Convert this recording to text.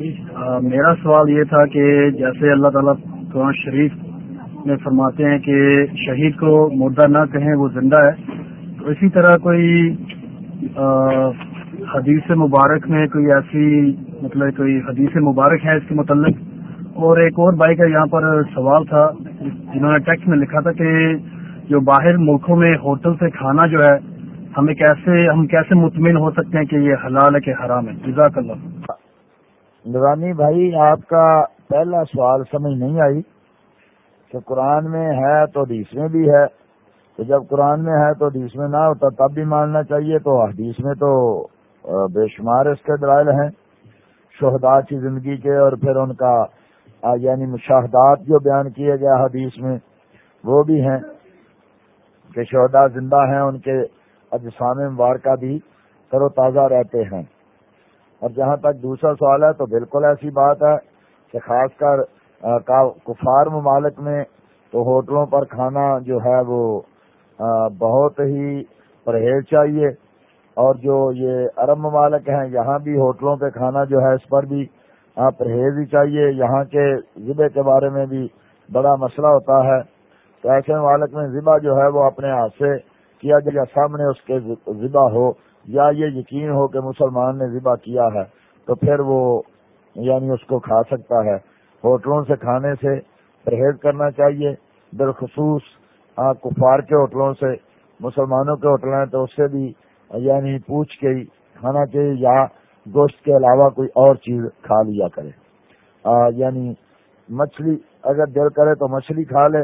میرا سوال یہ تھا کہ جیسے اللہ تعالیٰ قرآن شریف میں فرماتے ہیں کہ شہید کو مردہ نہ کہیں، وہ زندہ ہے۔ تو اسی طرح کوئی حدیث مبارک میں کوئی ایسی مطلب کوئی حدیث مبارک ہے اس کے متعلق؟ اور ایک اور بھائی کا یہاں پر سوال تھا، جنہوں نے ٹیکسٹ میں لکھا تھا کہ جو باہر ملکوں میں ہوٹل سے کھانا جو ہے، ہمیں کیسے، ہم کیسے مطمئن ہو سکتے ہیں کہ یہ حلال ہے کہ حرام ہے؟ جزاک اللہ۔ نورانی بھائی، آپ کا پہلا سوال سمجھ نہیں آئی کہ قرآن میں ہے تو حدیث میں بھی ہے، تو جب قرآن میں ہے تو حدیث میں نہ ہوتا تب بھی ماننا چاہیے، تو حدیث میں تو بے شمار اس کے دلائل ہیں شہدا کی زندگی کے اور پھر ان کا یعنی مشاہدات جو بیان کیے گئے حدیث میں وہ بھی ہیں کہ شہدا زندہ ہیں، ان کے اجسام مبارکہ بھی تر و تازہ رہتے ہیں۔ اور جہاں تک دوسرا سوال ہے تو بالکل ایسی بات ہے کہ خاص کر کفار ممالک میں تو ہوٹلوں پر کھانا جو ہے وہ بہت ہی پرہیز چاہیے اور جو یہ عرب ممالک ہیں، یہاں بھی ہوٹلوں پہ کھانا جو ہے اس پر بھی پرہیز ہی چاہیے۔ یہاں کے ذبے کے بارے میں بھی بڑا مسئلہ ہوتا ہے۔ تو ایسے ممالک میں ذبح جو ہے وہ اپنے ہاتھ سے کیا جائے سامنے اس کے ذبح ہو۔ یا یہ یقین ہو کہ مسلمان نے ذبح کیا ہے، تو پھر وہ یعنی اس کو کھا سکتا ہے۔ ہوٹلوں سے کھانے سے پرہیز کرنا چاہیے۔ بالخصوص کفار کے ہوٹلوں سے، مسلمانوں کے ہوٹل ہیں، تو اس سے بھی یعنی پوچھ کے، کھانا چاہیے یا گوشت کے علاوہ کوئی اور چیز کھا لیا کرے۔ یعنی مچھلی، اگر دل کرے تو مچھلی کھا لے۔